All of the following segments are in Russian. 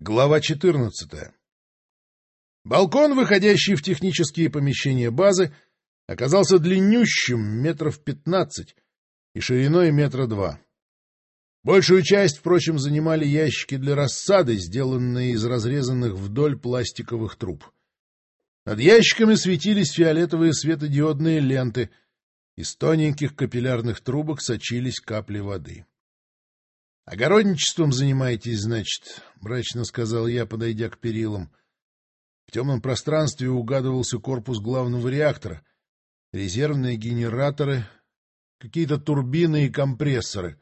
Глава 14. Балкон, выходящий в технические помещения базы, оказался длиннющим метров пятнадцать и шириной метра два. Большую часть, впрочем, занимали ящики для рассады, сделанные из разрезанных вдоль пластиковых труб. Над ящиками светились фиолетовые светодиодные ленты, из тоненьких капиллярных трубок сочились капли воды. — Огородничеством занимаетесь, значит, — мрачно сказал я, подойдя к перилам. В темном пространстве угадывался корпус главного реактора, резервные генераторы, какие-то турбины и компрессоры.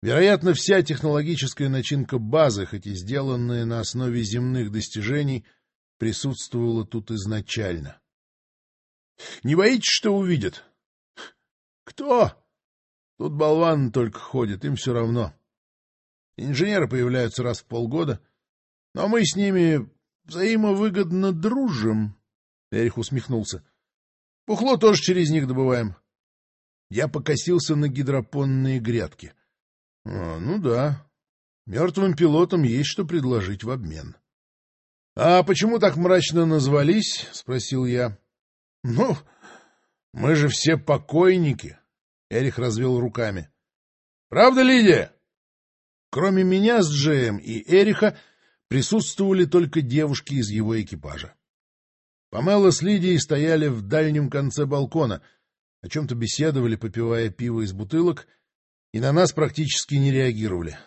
Вероятно, вся технологическая начинка базы, хоть и сделанная на основе земных достижений, присутствовала тут изначально. — Не боитесь, что увидят? — Кто? Тут болваны только ходят, им все равно. Инженеры появляются раз в полгода, но мы с ними взаимовыгодно дружим. Эрих усмехнулся. Пухло тоже через них добываем. Я покосился на гидропонные грядки. А, ну да, мертвым пилотам есть что предложить в обмен. — А почему так мрачно назвались? — спросил я. — Ну, мы же все покойники. Эрих развел руками. — Правда, Лидия? Кроме меня с Джеем и Эриха присутствовали только девушки из его экипажа. Памела с Лидией стояли в дальнем конце балкона, о чем-то беседовали, попивая пиво из бутылок, и на нас практически не реагировали.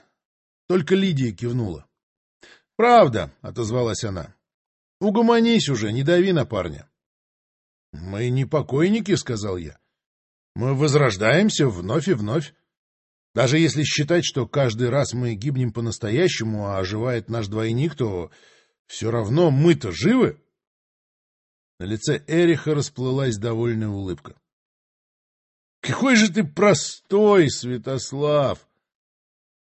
Только Лидия кивнула. — Правда, — отозвалась она. — Угомонись уже, не дави на парня. — Мы не покойники, — сказал я. — Мы возрождаемся вновь и вновь. Даже если считать, что каждый раз мы гибнем по-настоящему, а оживает наш двойник, то все равно мы-то живы. На лице Эриха расплылась довольная улыбка. — Какой же ты простой, Святослав!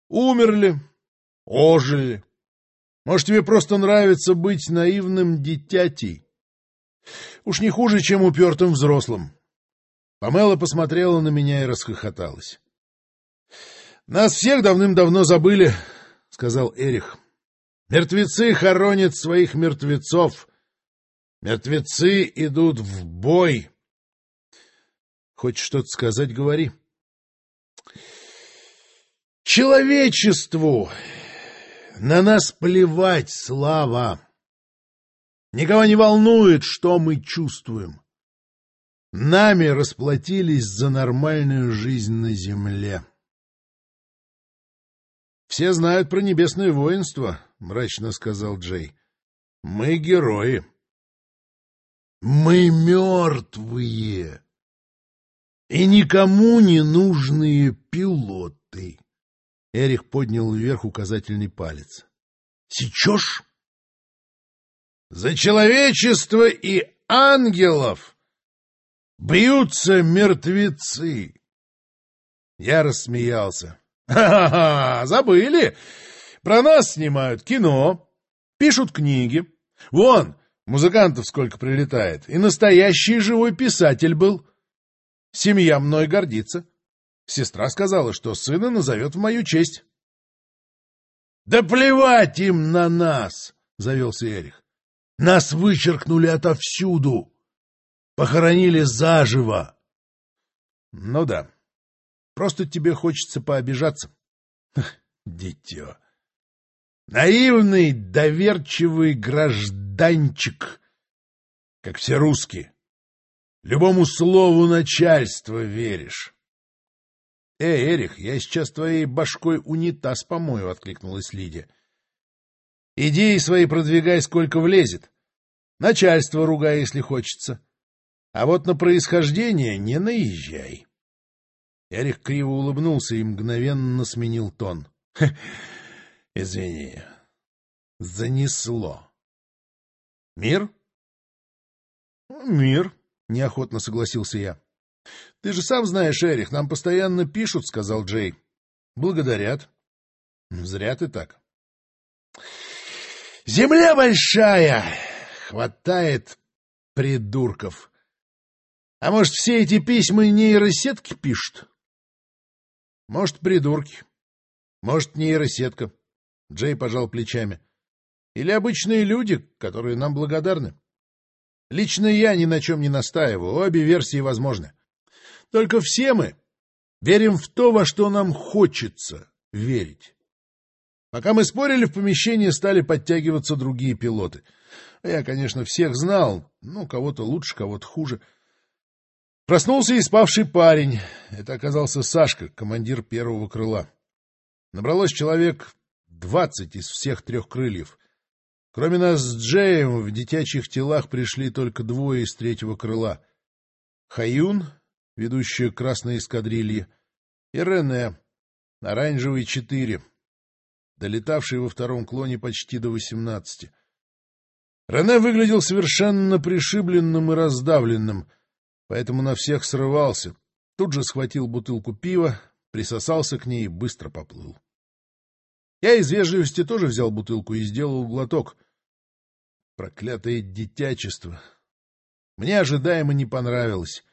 Умерли, ожили. Может, тебе просто нравится быть наивным дитятей? Уж не хуже, чем упертым взрослым. Памела посмотрела на меня и расхохоталась. — Нас всех давным-давно забыли, — сказал Эрих. — Мертвецы хоронят своих мертвецов. Мертвецы идут в бой. Хочешь что-то сказать, говори. Человечеству на нас плевать, Слава. Никого не волнует, что мы чувствуем. Нами расплатились за нормальную жизнь на земле. — Все знают про небесное воинство, — мрачно сказал Джей. — Мы герои. — Мы мертвые и никому не нужные пилоты. Эрих поднял вверх указательный палец. — Сечешь? — За человечество и ангелов бьются мертвецы. Я рассмеялся. Ха-ха-ха! Забыли! Про нас снимают кино, пишут книги. Вон, музыкантов сколько прилетает. И настоящий живой писатель был. Семья мной гордится. Сестра сказала, что сына назовет в мою честь. — Да плевать им на нас! — завелся Эрих. — Нас вычеркнули отовсюду. Похоронили заживо. — Ну да. Просто тебе хочется пообижаться. Дитё. Наивный, доверчивый гражданчик, как все русские. Любому слову начальства веришь. — Эй, Эрих, я сейчас твоей башкой унитаз помою, — откликнулась Лидия. — Идеи свои продвигай, сколько влезет. Начальство ругай, если хочется. А вот на происхождение не наезжай. Эрих криво улыбнулся и мгновенно сменил тон. — Извини. Занесло. — Мир? — Мир, — неохотно согласился я. — Ты же сам знаешь, Эрих, нам постоянно пишут, — сказал Джей. — Благодарят. — Зря ты так. — Земля большая! Хватает придурков. А может, все эти письма нейросетки пишут? Может, придурки. Может, нейросетка. Джей пожал плечами. или обычные люди, которые нам благодарны. Лично я ни на чем не настаиваю, обе версии возможны. Только все мы верим в то, во что нам хочется верить. Пока мы спорили, в помещении стали подтягиваться другие пилоты. Я, конечно, всех знал, ну, кого-то лучше, кого-то хуже. Проснулся и спавший парень. Это оказался Сашка, командир первого крыла. Набралось человек двадцать из всех трех крыльев. Кроме нас с Джеем в детячьих телах пришли только двое из третьего крыла. Хаюн, ведущая красной эскадрильи, и Рене, оранжевый четыре, долетавший во втором клоне почти до восемнадцати. Рене выглядел совершенно пришибленным и раздавленным, поэтому на всех срывался. Тут же схватил бутылку пива, присосался к ней и быстро поплыл. Я из вежливости тоже взял бутылку и сделал глоток — Проклятое дитячество. Мне ожидаемо не понравилось.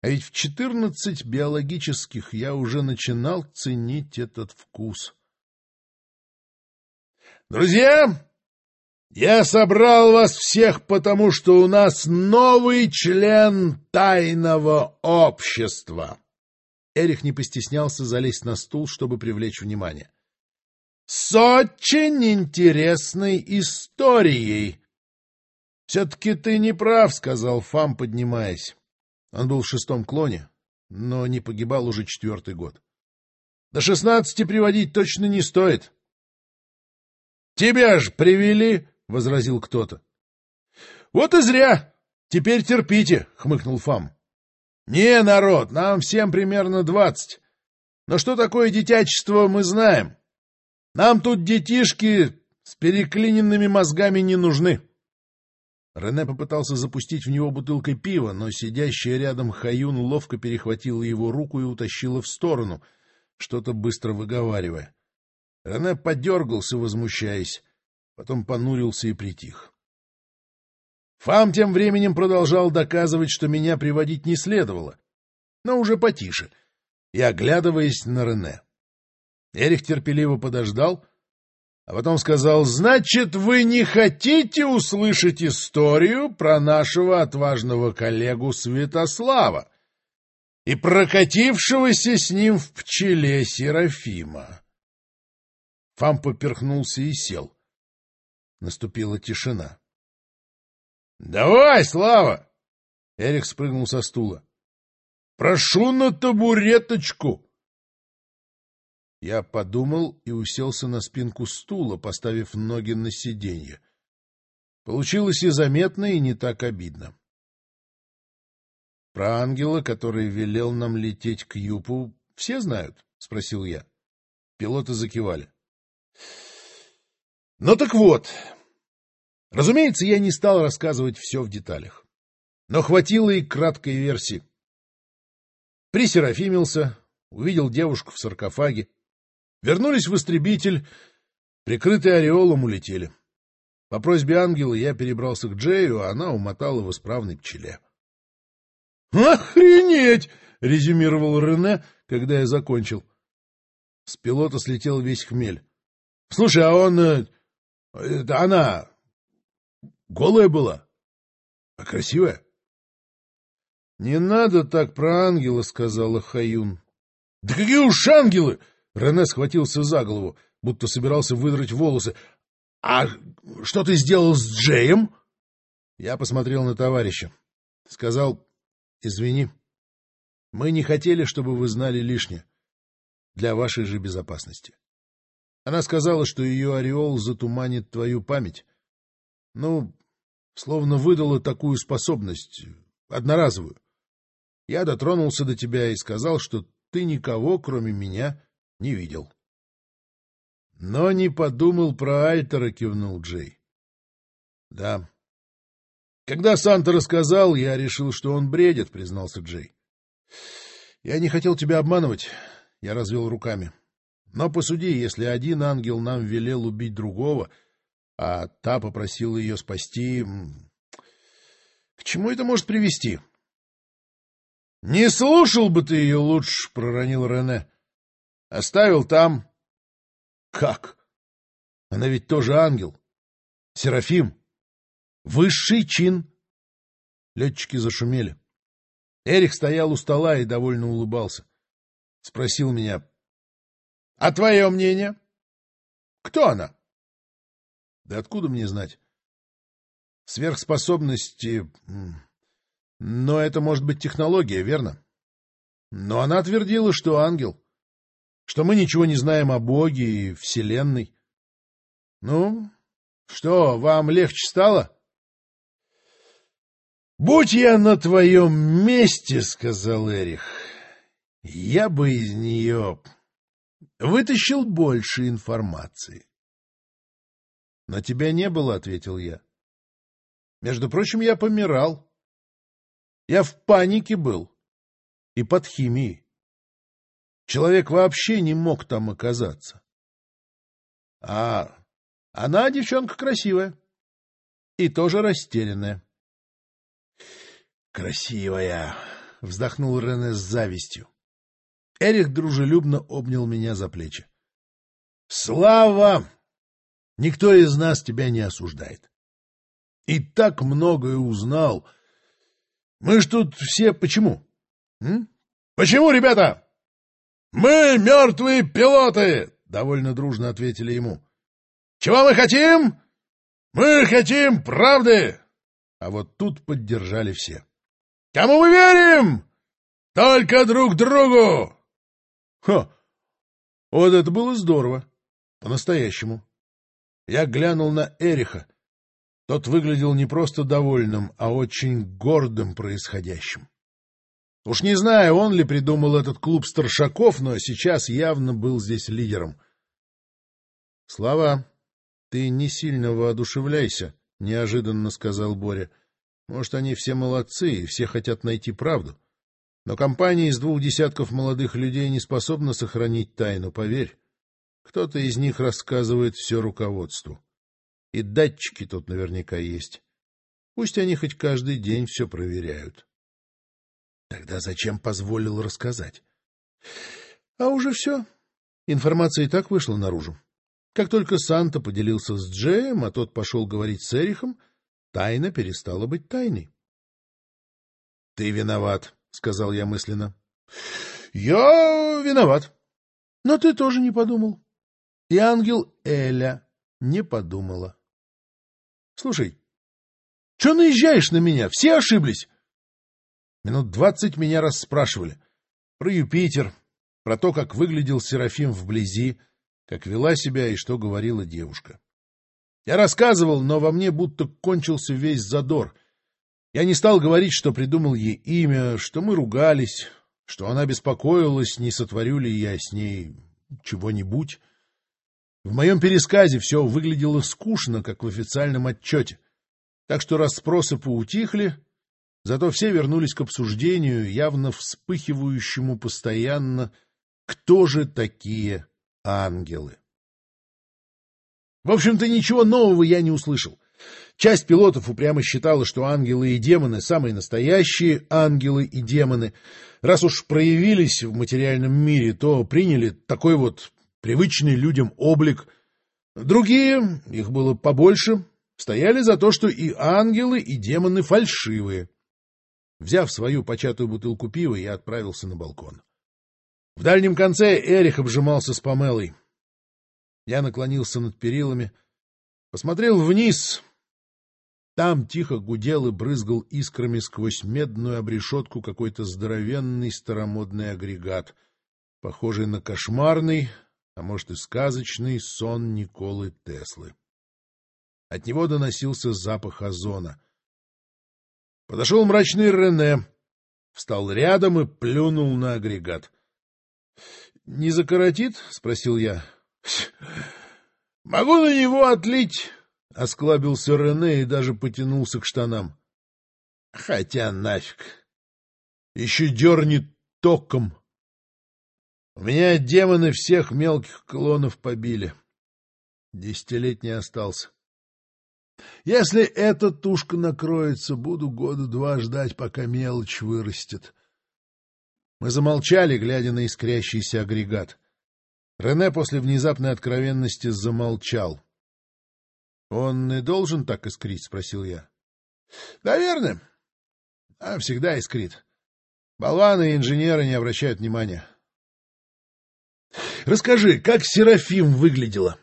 А ведь в четырнадцать биологических я уже начинал ценить этот вкус. Друзья, я собрал вас всех, потому что у нас новый член тайного общества. Эрих не постеснялся залезть на стул, чтобы привлечь внимание с очень интересной историей. — Все-таки ты не прав, — сказал Фам, поднимаясь. Он был в шестом клоне, но не погибал уже четвертый год. До шестнадцати приводить точно не стоит. — Тебя ж привели, — возразил кто-то. — Вот и зря. Теперь терпите, — хмыкнул Фам. — Не, народ, нам всем примерно двадцать. Но что такое детячество, мы знаем. Нам тут детишки с переклиненными мозгами не нужны. Рене попытался запустить в него бутылкой пива, но сидящая рядом Хаюн ловко перехватила его руку и утащила в сторону, что-то быстро выговаривая. Рене подергался, возмущаясь, потом понурился и притих. Фам тем временем продолжал доказывать, что меня приводить не следовало, но уже потише, и оглядываясь на Рене. Эрих терпеливо подождал, а потом сказал, «Значит, вы не хотите услышать историю про нашего отважного коллегу Святослава и прокатившегося с ним в пчеле Серафима?» Фам поперхнулся и сел. Наступила тишина. «Давай, Слава!» Эрик спрыгнул со стула. «Прошу на табуреточку!» Я подумал и уселся на спинку стула, поставив ноги на сиденье. Получилось и заметно, и не так обидно. — Про ангела, который велел нам лететь к Юпу, все знают? — спросил я. Пилоты закивали. — Ну так вот. Разумеется, я не стал рассказывать все в деталях. Но хватило и краткой версии. Присерафимился, увидел девушку в саркофаге, Вернулись в истребитель, прикрытый ореолом улетели. По просьбе ангела я перебрался к Джею, а она умотала в исправной пчеле. «Охренеть!» — резюмировал Рене, когда я закончил. С пилота слетел весь хмель. — Слушай, а он... Это она... голая была? А красивая? — Не надо так про ангела, — сказала Хаюн. — Да какие уж ангелы! Рене схватился за голову, будто собирался выдрать волосы. — А что ты сделал с Джеем? Я посмотрел на товарища. Сказал, — Извини, мы не хотели, чтобы вы знали лишнее. Для вашей же безопасности. Она сказала, что ее ореол затуманит твою память. Ну, словно выдала такую способность, одноразовую. Я дотронулся до тебя и сказал, что ты никого, кроме меня, не видел. — Но не подумал про Альтера, — кивнул Джей. — Да. Когда Санта рассказал, я решил, что он бредит, — признался Джей. — Я не хотел тебя обманывать, — я развел руками. Но посуди, если один ангел нам велел убить другого, а та попросила ее спасти... К чему это может привести? — Не слушал бы ты ее лучше, — проронил Рене. Оставил там. Как? Она ведь тоже ангел. Серафим! Высший чин! Летчики зашумели. Эрих стоял у стола и довольно улыбался. Спросил меня. — А твое мнение? Кто она? — Да откуда мне знать? Сверхспособности... Но это может быть технология, верно? Но она твердила, что ангел, что мы ничего не знаем о Боге и Вселенной. Ну, что, вам легче стало? — Будь я на твоем месте, — сказал Эрих, — я бы из нее вытащил больше информации. — На тебя не было, — ответил я. — Между прочим, я помирал. Я в панике был и под химией. Человек вообще не мог там оказаться. А она девчонка красивая и тоже растерянная. — Красивая! — вздохнул Рене с завистью. Эрих дружелюбно обнял меня за плечи. — Слава! Никто из нас тебя не осуждает. И так многое узнал. Мы ж тут все почему? М? Почему, ребята? Мы мертвые пилоты! — довольно дружно ответили ему. — Чего мы хотим? Мы хотим правды! А вот тут поддержали все. — Кому мы верим? Только друг другу! Ха! Вот это было здорово. По-настоящему. Я глянул на Эриха. Тот выглядел не просто довольным, а очень гордым происходящим. Уж не знаю, он ли придумал этот клуб старшаков, но сейчас явно был здесь лидером. — Слава, ты не сильно воодушевляйся, — неожиданно сказал Боря. — Может, они все молодцы и все хотят найти правду. Но компания из двух десятков молодых людей не способна сохранить тайну, поверь. Кто-то из них рассказывает все руководству. И датчики тут наверняка есть. Пусть они хоть каждый день все проверяют. Тогда зачем позволил рассказать? А уже все. Информация и так вышла наружу. Как только Санта поделился с Джеем, а тот пошел говорить с Эрихом, тайна перестала быть тайной. — Ты виноват, — сказал я мысленно. — Я виноват. Но ты тоже не подумал. И ангел Эля не подумала. — Слушай, что наезжаешь на меня? Все ошиблись. Минут двадцать меня расспрашивали. Про Юпитер, про то, как выглядел Серафим вблизи, как вела себя и что говорила девушка. Я рассказывал, но во мне будто кончился весь задор. Я не стал говорить, что придумал ей имя, что мы ругались, что она беспокоилась, не сотворю ли я с ней чего-нибудь. В моем пересказе все выглядело скучно, как в официальном отчете. Так что расспросы поутихли, зато все вернулись к обсуждению, явно вспыхивающему постоянно, кто же такие ангелы. В общем-то, ничего нового я не услышал. Часть пилотов упрямо считала, что ангелы и демоны — самые настоящие ангелы и демоны. Раз уж проявились в материальном мире, то приняли такой вот привычный людям облик. Другие, их было побольше, стояли за то, что и ангелы, и демоны фальшивые. Взяв свою початую бутылку пива, я отправился на балкон. В дальнем конце Эрих обжимался с Памелой. Я наклонился над перилами, посмотрел вниз. Там тихо гудел и брызгал искрами сквозь медную обрешетку какой-то здоровенный старомодный агрегат, похожий на кошмарный, а может и сказочный сон Николы Теслы. От него доносился запах озона. Подошел мрачный Рене, встал рядом и плюнул на агрегат. — Не закоротит? — спросил я. — Могу на него отлить, — осклабился Рене и даже потянулся к штанам. — Хотя нафиг. Еще дернет током. У меня демоны всех мелких клонов побили. Десятилетний остался. Если эта тушка накроется, буду года два ждать, пока мелочь вырастет. Мы замолчали, глядя на искрящийся агрегат. Рене после внезапной откровенности замолчал. — Он и должен так искрить? — спросил я. — Наверное. А всегда искрит. Болваны и инженеры не обращают внимания. — Расскажи, как Серафим выглядела?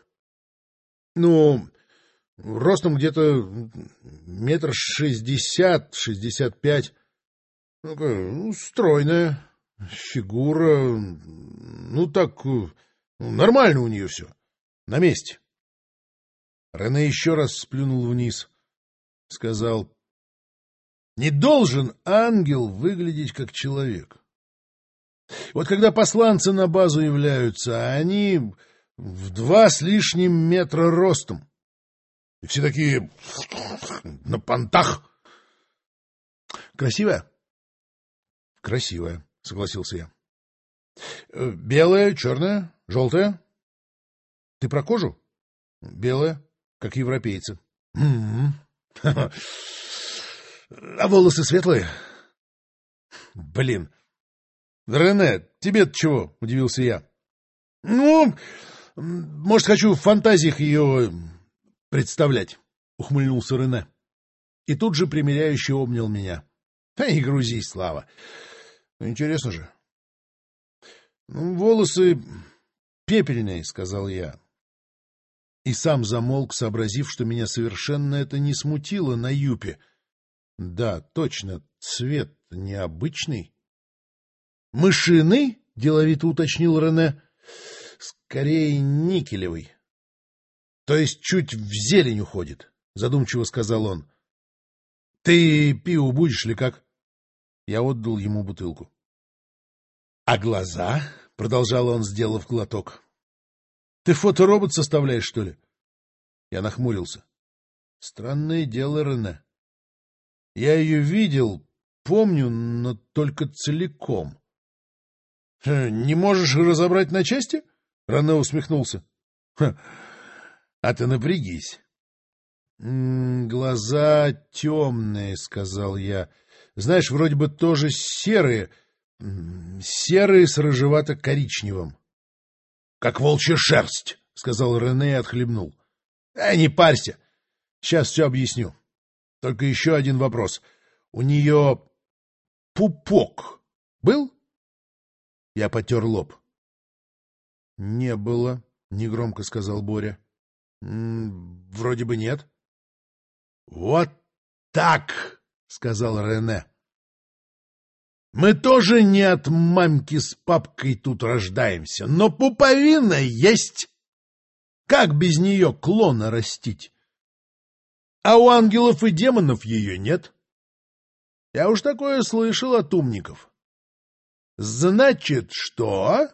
— Ну, ростом где-то метр шестьдесят, шестьдесят пять. Ну, стройная фигура. Ну, так, ну, нормально у нее все. На месте. Рене еще раз сплюнул вниз. Сказал, не должен ангел выглядеть как человек. Вот когда посланцы на базу являются, они в два с лишним метра ростом. И все такие на понтах. Красивая? Красивая, согласился я. Э, белая, черная, желтая? Ты про кожу? Белая, как европейцы. А волосы светлые? Блин. Рене, тебе-то чего? Удивился я. Ну, может, хочу в фантазиях ее представлять, ухмыльнулся Рене. И тут же примиряюще обнял меня. Да не грузись, Слава. Интересно же. Ну, волосы пепельные, сказал я. И сам замолк, сообразив, что меня совершенно это не смутило на юпе. Да, точно, цвет необычный. «Мышиный?» — деловито уточнил Рене. «Скорее никелевый». «То есть чуть в зелень уходит», — задумчиво сказал он. «Ты пиво будешь ли как?» Я отдал ему бутылку. «А глаза?» — продолжал он, сделав глоток. «Ты фоторобот составляешь, что ли?» Я нахмурился. «Странное дело, Рене. Я ее видел, помню, но только целиком. — Не можешь разобрать на части? — Рене усмехнулся. — А ты напрягись. — Глаза темные, — сказал я. — Знаешь, вроде бы тоже серые, серые с рыжевато-коричневым. — Как волчья шерсть, — сказал Рене и отхлебнул. — А не парься. Сейчас все объясню. Только еще один вопрос. У нее пупок был? Я потер лоб. — Не было, — негромко сказал Боря. — Вроде бы нет. — Вот так, — сказал Рене. — Мы тоже не от мамки с папкой тут рождаемся, но пуповина есть. Как без нее клона растить? А у ангелов и демонов ее нет. Я уж такое слышал от умников. Значит, что?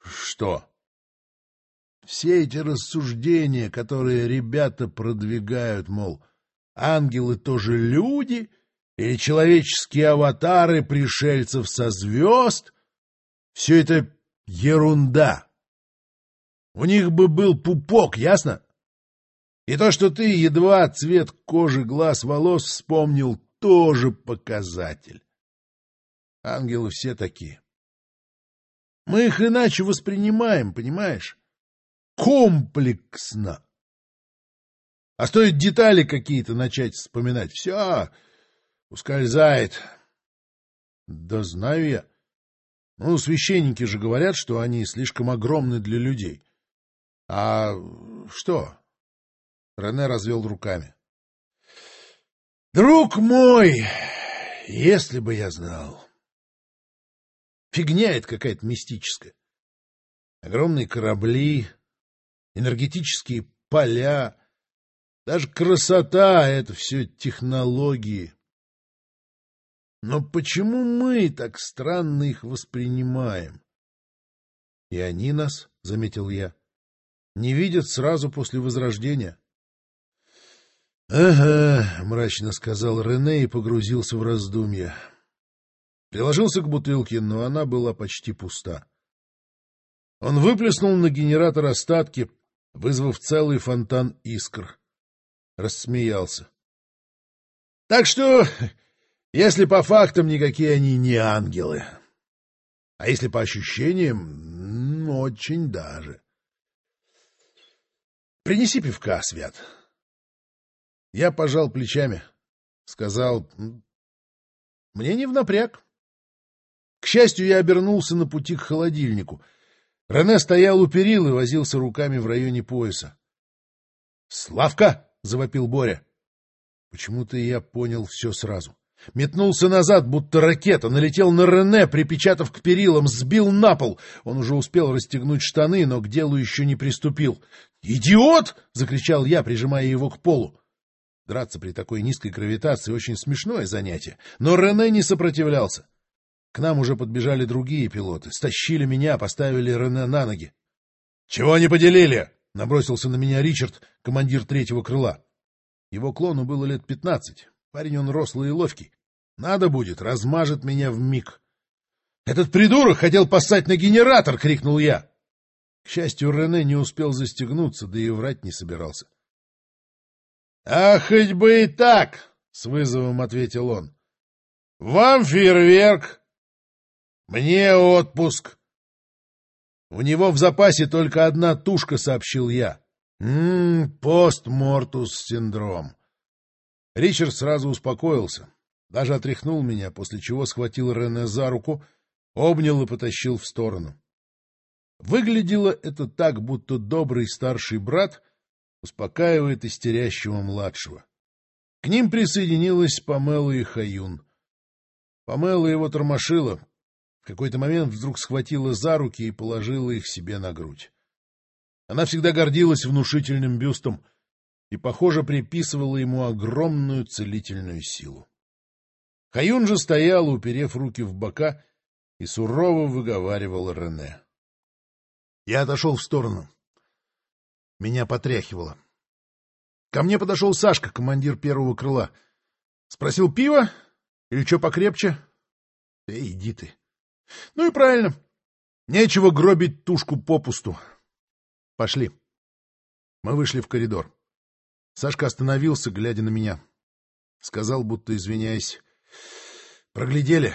Что? Все эти рассуждения, которые ребята продвигают, мол, ангелы тоже люди, или человеческие аватары пришельцев со звезд, все это ерунда. У них бы был пупок, ясно? И то, что ты едва цвет кожи, глаз, волос вспомнил, тоже показатель. Ангелы все такие. Мы их иначе воспринимаем, понимаешь? Комплексно. А стоит детали какие-то начать вспоминать, все ускользает. Да знаю я. Ну, священники же говорят, что они слишком огромны для людей. А что? Рене развел руками. Друг мой, если бы я знал. Фигня это какая-то мистическая. Огромные корабли, энергетические поля, даже красота — это все технологии. Но почему мы так странно их воспринимаем? — И они нас, — заметил я, — не видят сразу после Возрождения. — Ага, — мрачно сказал Рене и погрузился в раздумья. Приложился к бутылке, но она была почти пуста. Он выплеснул на генератор остатки, вызвав целый фонтан искр. Рассмеялся. — Так что, если по фактам, никакие они не ангелы. А если по ощущениям, очень даже. — принеси пивка, Свят. Я пожал плечами, сказал, мне не в напряг. К счастью, я обернулся на пути к холодильнику. Рене стоял у перил и возился руками в районе пояса. — Славка! — завопил Боря. Почему-то я понял все сразу. Метнулся назад, будто ракета, налетел на Рене, припечатав к перилам, сбил на пол. Он уже успел расстегнуть штаны, но к делу еще не приступил. «Идиот!» — закричал я, прижимая его к полу. Драться при такой низкой гравитации — очень смешное занятие, но Рене не сопротивлялся. К нам уже подбежали другие пилоты, стащили меня, поставили Рене на ноги. — Чего не поделили? — набросился на меня Ричард, командир третьего крыла. Его клону было лет пятнадцать. Парень он рослый и ловкий. Надо будет, размажет меня в миг. Этот придурок хотел послать на генератор! — крикнул я. К счастью, Рене не успел застегнуться, да и врать не собирался. — А хоть бы и так! — с вызовом ответил он. — Вам фейерверк, мне отпуск. У него в запасе только одна тушка, сообщил я. Ммм, постмортус синдром. Ричард сразу успокоился, даже отряхнул меня, после чего схватил Рене за руку, обнял и потащил в сторону. Выглядело это так, будто добрый старший брат успокаивает истерящего младшего. К ним присоединилась Памела и Хаюн. Памела его тормошила, в какой-то момент вдруг схватила за руки и положила их себе на грудь. Она всегда гордилась внушительным бюстом и, похоже, приписывала ему огромную целительную силу. Хаюн же стоял, уперев руки в бока, и сурово выговаривал Рене. Я отошел в сторону. Меня потряхивало. Ко мне подошел Сашка, командир первого крыла. Спросил пиво или что покрепче? Эй, иди ты. Ну и правильно. Нечего гробить тушку попусту. Пошли. Мы вышли в коридор. Сашка остановился, глядя на меня. Сказал, будто извиняясь. Проглядели.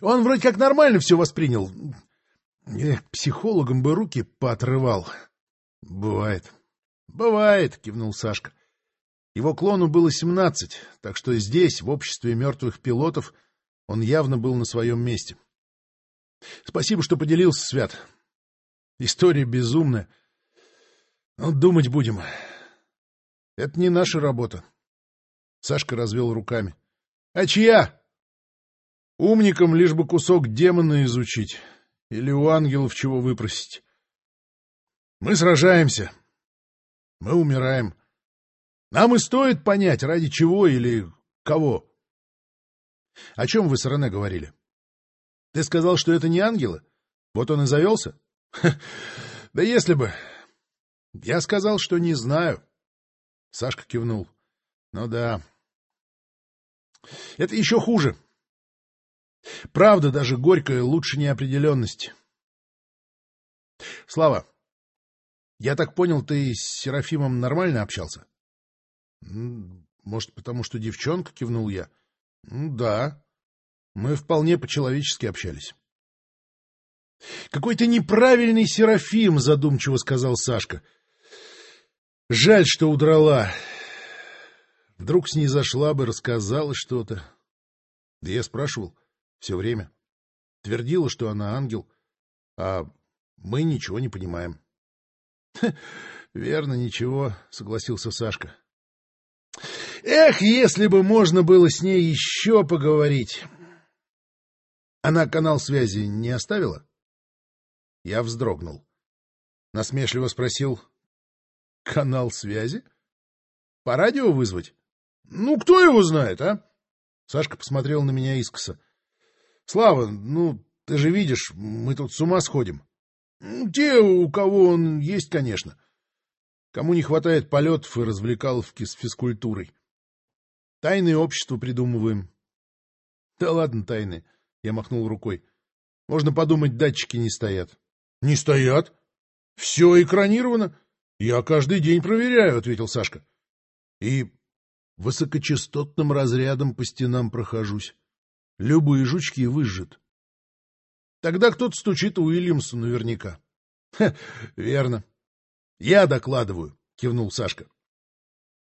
Он вроде как нормально все воспринял. Эх, психологом бы руки поотрывал. Бывает. Бывает, кивнул Сашка. Его клону было семнадцать, так что здесь, в обществе мертвых пилотов, он явно был на своем месте. Спасибо, что поделился, Свят. История безумная. Но думать будем. Это не наша работа. Сашка развел руками. А чья? Умникам лишь бы кусок демона изучить. Или у ангелов чего выпросить. Мы сражаемся. Мы умираем. Нам и стоит понять, ради чего или кого. О чем вы с Рене говорили? Ты сказал, что это не ангелы? Вот он и завелся? Да если бы. Я сказал, что не знаю. Сашка кивнул. Ну да. Это еще хуже. Правда, даже горькая, лучше неопределенности. Слава, я так понял, ты с Серафимом нормально общался? Может, потому что девчонка, кивнул я. Да. Мы вполне по-человечески общались. «Какой-то неправильный Серафим», — задумчиво сказал Сашка. «Жаль, что удрала. Вдруг с ней зашла бы, рассказала что-то. Да я спрашивал все время. Твердила, что она ангел, а мы ничего не понимаем». «Верно, ничего», — согласился Сашка. «Эх, если бы можно было с ней еще поговорить!» Она канал связи не оставила? Я вздрогнул. Насмешливо спросил. — Канал связи? По радио вызвать? Ну, кто его знает, а? Сашка посмотрел на меня искоса. — Слава, ну, ты же видишь, мы тут с ума сходим. Ну, те, у кого он есть, конечно. Кому не хватает полетов и развлекаловки с физкультурой. Тайные общества придумываем. Да ладно, тайные. Я махнул рукой. Можно подумать, датчики не стоят. — Не стоят? Все экранировано. Я каждый день проверяю, — ответил Сашка. — И высокочастотным разрядом по стенам прохожусь. Любые жучки выжжет. Тогда кто-то стучит Уильямсу наверняка. — Верно. — Я докладываю, — кивнул Сашка.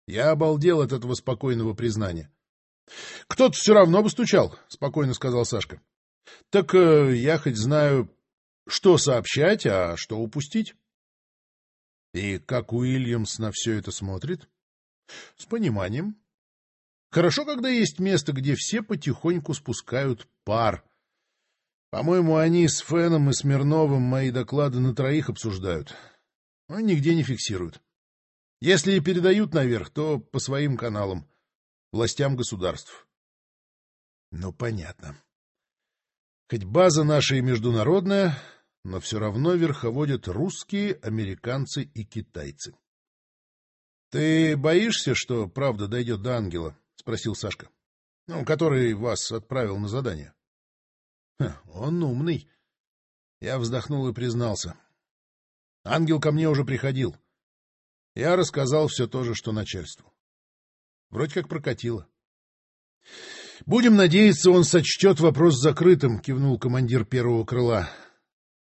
Я обалдел от этого спокойного признания. — Кто-то все равно бы стучал, — спокойно сказал Сашка. — Так э, я хоть знаю, что сообщать, а что упустить. — И как Уильямс на все это смотрит? — С пониманием. Хорошо, когда есть место, где все потихоньку спускают пар. По-моему, они с Феном и Смирновым мои доклады на троих обсуждают, но нигде не фиксируют. Если и передают наверх, то по своим каналам, властям государств. Ну, понятно. Хоть база наша и международная, но все равно верховодят русские, американцы и китайцы. — Ты боишься, что правда дойдет до ангела? — спросил Сашка. — Ну, который вас отправил на задание. — Он умный. Я вздохнул и признался. Ангел ко мне уже приходил. Я рассказал все то же, что начальству. Вроде как прокатило. — Будем надеяться, он сочтет вопрос закрытым, — кивнул командир первого крыла.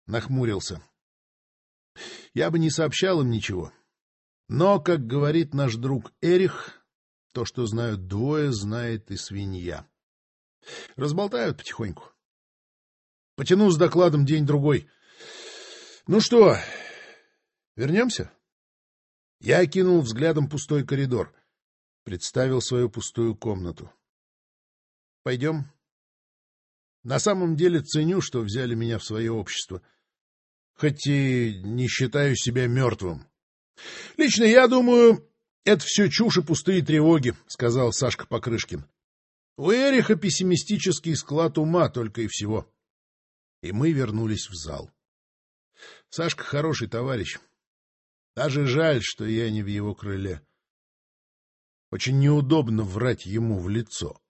Нахмурился. — Я бы не сообщал им ничего. Но, как говорит наш друг Эрих, то, что знают двое, знает и свинья. Разболтают потихоньку. Потяну с докладом день-другой. Ну что, вернемся? — я окинул взглядом пустой коридор, представил свою пустую комнату. — Пойдем. На самом деле ценю, что взяли меня в свое общество, хоть и не считаю себя мертвым. — Лично я думаю, это все чушь и пустые тревоги, — сказал Сашка Покрышкин. У Эриха пессимистический склад ума только и всего. И мы вернулись в зал. Сашка хороший товарищ. Даже жаль, что я не в его крыле. Очень неудобно врать ему в лицо.